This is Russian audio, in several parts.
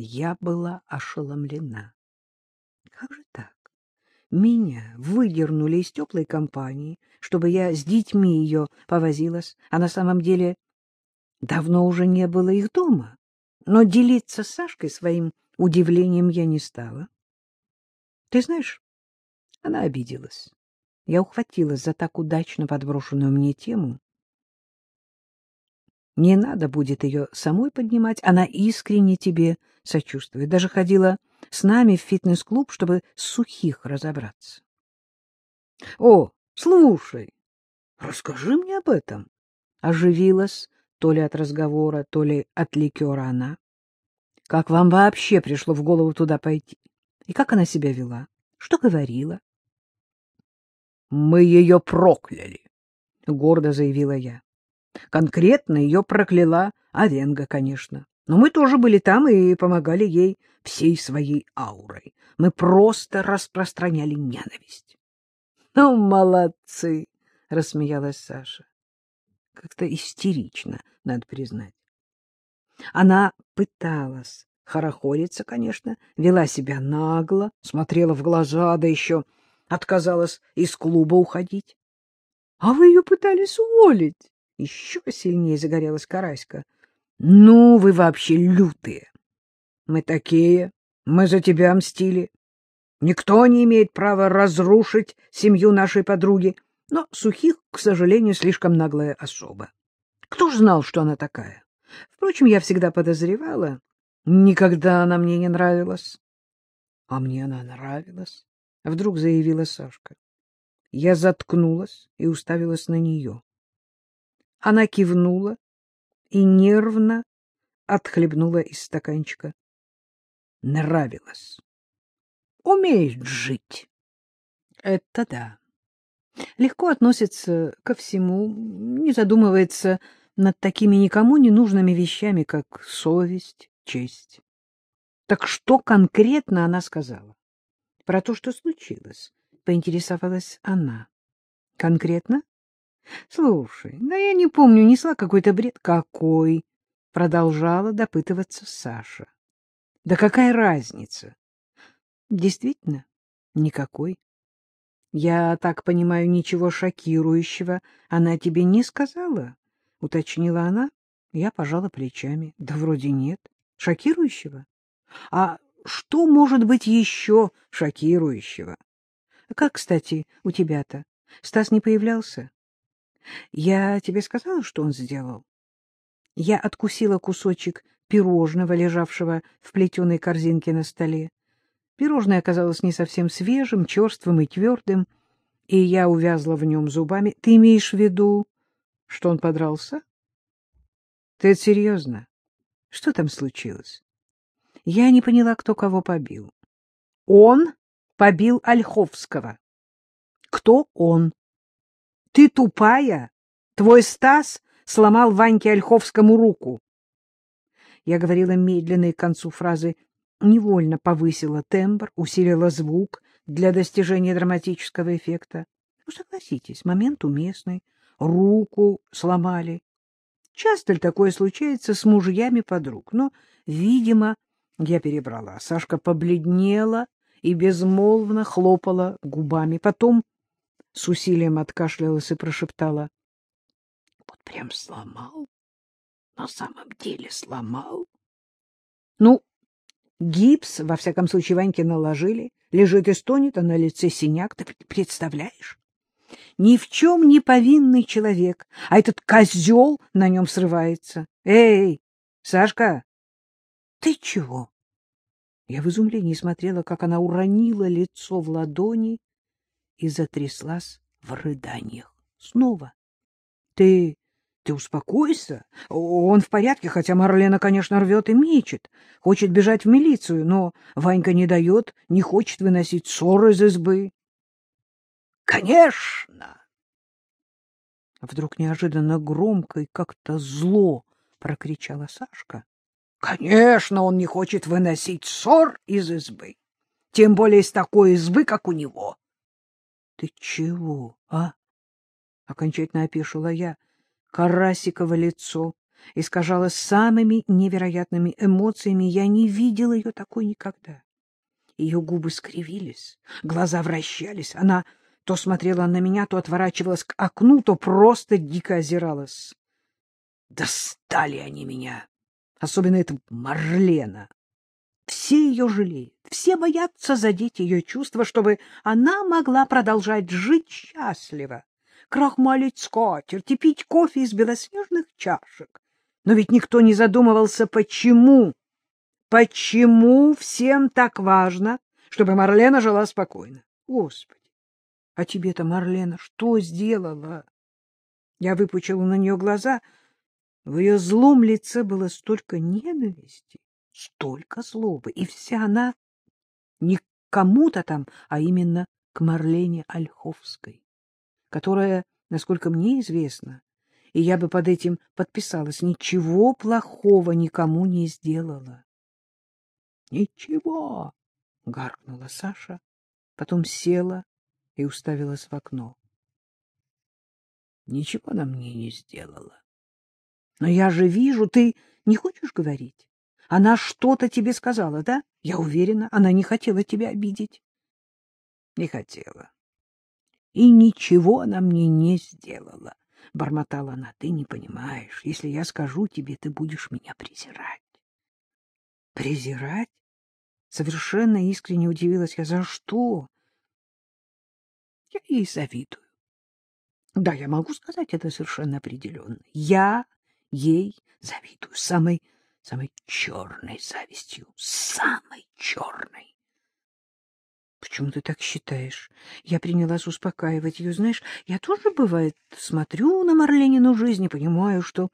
Я была ошеломлена. Как же так? Меня выдернули из теплой компании, чтобы я с детьми ее повозилась, а на самом деле давно уже не было их дома. Но делиться с Сашкой своим удивлением я не стала. Ты знаешь, она обиделась. Я ухватилась за так удачно подброшенную мне тему. Не надо будет ее самой поднимать, она искренне тебе сочувствует. Даже ходила с нами в фитнес-клуб, чтобы с сухих разобраться. — О, слушай, расскажи мне об этом. Оживилась то ли от разговора, то ли от ликера она. Как вам вообще пришло в голову туда пойти? И как она себя вела? Что говорила? — Мы ее прокляли, — гордо заявила я. Конкретно ее прокляла Овенга, конечно. Но мы тоже были там и помогали ей всей своей аурой. Мы просто распространяли ненависть. — Ну, молодцы! — рассмеялась Саша. Как-то истерично, надо признать. Она пыталась хорохориться, конечно, вела себя нагло, смотрела в глаза, да еще отказалась из клуба уходить. — А вы ее пытались уволить? Еще сильнее загорелась Караська. — Ну, вы вообще лютые! Мы такие, мы за тебя мстили. Никто не имеет права разрушить семью нашей подруги, но Сухих, к сожалению, слишком наглая особа. Кто ж знал, что она такая? Впрочем, я всегда подозревала, никогда она мне не нравилась. А мне она нравилась, — вдруг заявила Сашка. Я заткнулась и уставилась на нее. Она кивнула и нервно отхлебнула из стаканчика. Нравилось. Умеет жить. Это да. Легко относится ко всему, не задумывается над такими никому не нужными вещами, как совесть, честь. Так что конкретно она сказала? Про то, что случилось, поинтересовалась она. Конкретно? Слушай, да я не помню, несла какой-то бред. Какой? Продолжала допытываться Саша. Да какая разница? Действительно, никакой. Я так понимаю, ничего шокирующего она тебе не сказала? Уточнила она. Я пожала плечами. Да вроде нет. Шокирующего? А что может быть еще шокирующего? Как, кстати, у тебя-то? Стас не появлялся? Я тебе сказала, что он сделал? Я откусила кусочек пирожного, лежавшего в плетеной корзинке на столе. Пирожное оказалось не совсем свежим, черствым и твердым, и я увязла в нем зубами. Ты имеешь в виду, что он подрался? Ты это серьезно? Что там случилось? Я не поняла, кто кого побил. Он побил Ольховского. Кто он? Ты тупая? Твой Стас сломал Ваньке Ольховскому руку. Я говорила медленно и к концу фразы невольно повысила тембр, усилила звук для достижения драматического эффекта. Ну, согласитесь, момент уместный. Руку сломали. Часто ли такое случается с мужьями подруг? Но, видимо, я перебрала. Сашка побледнела и безмолвно хлопала губами. Потом с усилием откашлялась и прошептала. — Вот прям сломал. На самом деле сломал. Ну, гипс, во всяком случае, Ваньке наложили. Лежит и стонет, а на лице синяк. Ты представляешь? Ни в чем не повинный человек, а этот козел на нем срывается. Эй, Сашка, ты чего? Я в изумлении смотрела, как она уронила лицо в ладони и затряслась в рыданиях. Снова. — Ты... ты успокойся. Он в порядке, хотя Марлена, конечно, рвет и мечет. Хочет бежать в милицию, но Ванька не дает, не хочет выносить ссоры из избы. — Конечно! Вдруг неожиданно громко и как-то зло прокричала Сашка. — Конечно, он не хочет выносить ссор из избы, тем более из такой избы, как у него. Ты чего, а? Окончательно опешила я. Карасиково лицо искажала самыми невероятными эмоциями. Я не видел ее такой никогда. Ее губы скривились, глаза вращались. Она то смотрела на меня, то отворачивалась к окну, то просто дико озиралась. Достали они меня, особенно эта Марлена. Все ее жалеют, все боятся задеть ее чувства, чтобы она могла продолжать жить счастливо, крахмалить скатерть и пить кофе из белоснежных чашек. Но ведь никто не задумывался, почему. Почему всем так важно, чтобы Марлена жила спокойно? Господи, а тебе-то, Марлена, что сделала? Я выпучила на нее глаза. В ее злом лице было столько ненависти, столько злобы, и вся она не к кому-то там, а именно к Марлене Ольховской, которая, насколько мне известно, и я бы под этим подписалась, ничего плохого никому не сделала. — Ничего, — гаркнула Саша, потом села и уставилась в окно. — Ничего она мне не сделала. — Но я же вижу, ты не хочешь говорить? Она что-то тебе сказала, да? Я уверена, она не хотела тебя обидеть. — Не хотела. И ничего она мне не сделала, — бормотала она. — Ты не понимаешь, если я скажу тебе, ты будешь меня презирать. — Презирать? Совершенно искренне удивилась я. За что? Я ей завидую. Да, я могу сказать это совершенно определенно. Я ей завидую самой, самой черной завистью. Самой черной. Почему ты так считаешь? Я принялась успокаивать ее. Знаешь, я тоже, бывает, смотрю на Марленину жизнь и понимаю, что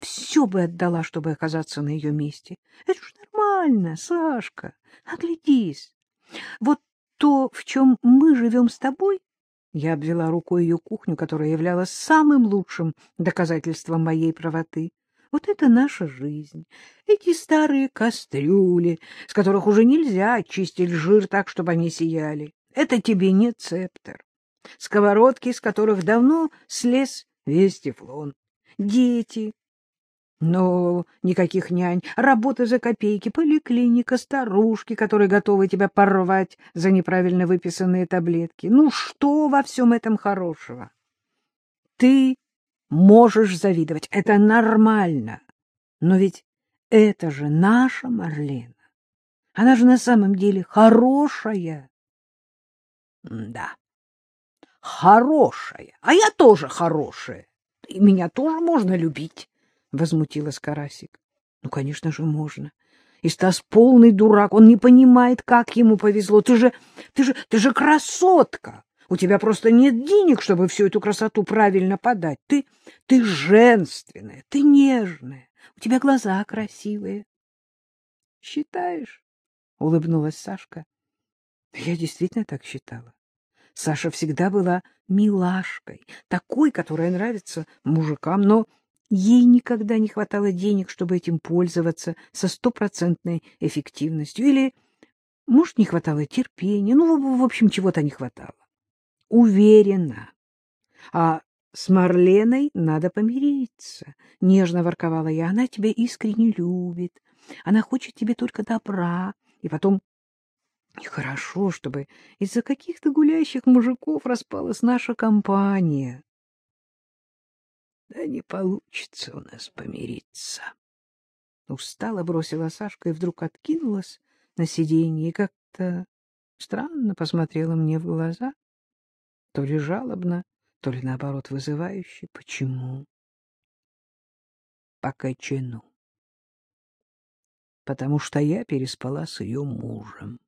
все бы отдала, чтобы оказаться на ее месте. Это же нормально, Сашка. Оглядись. Вот то, в чем мы живем с тобой, я обвела рукой ее кухню, которая являлась самым лучшим доказательством моей правоты. Вот это наша жизнь. Эти старые кастрюли, с которых уже нельзя очистить жир так, чтобы они сияли. Это тебе не цептер. Сковородки, с которых давно слез весь тефлон. Дети, но никаких нянь, работа за копейки, поликлиника, старушки, которые готовы тебя порвать за неправильно выписанные таблетки. Ну что во всем этом хорошего? Ты можешь завидовать, это нормально. Но ведь это же наша Марлена. Она же на самом деле хорошая. Да, хорошая. А я тоже хорошая. И меня тоже можно любить. — возмутилась Карасик. — Ну, конечно же, можно. И Стас полный дурак, он не понимает, как ему повезло. Ты же, ты же, ты же красотка! У тебя просто нет денег, чтобы всю эту красоту правильно подать. Ты, ты женственная, ты нежная, у тебя глаза красивые. — Считаешь? — улыбнулась Сашка. Я действительно так считала. Саша всегда была милашкой, такой, которая нравится мужикам, но Ей никогда не хватало денег, чтобы этим пользоваться со стопроцентной эффективностью. Или, может, не хватало терпения. Ну, в общем, чего-то не хватало. Уверена. А с Марленой надо помириться. Нежно ворковала я. Она тебя искренне любит. Она хочет тебе только добра. И потом нехорошо, чтобы из-за каких-то гуляющих мужиков распалась наша компания. Да не получится у нас помириться. Устало бросила Сашка и вдруг откинулась на сиденье и как-то странно посмотрела мне в глаза. То ли жалобно, то ли наоборот вызывающе. Почему? По кочану. Потому что я переспала с ее мужем.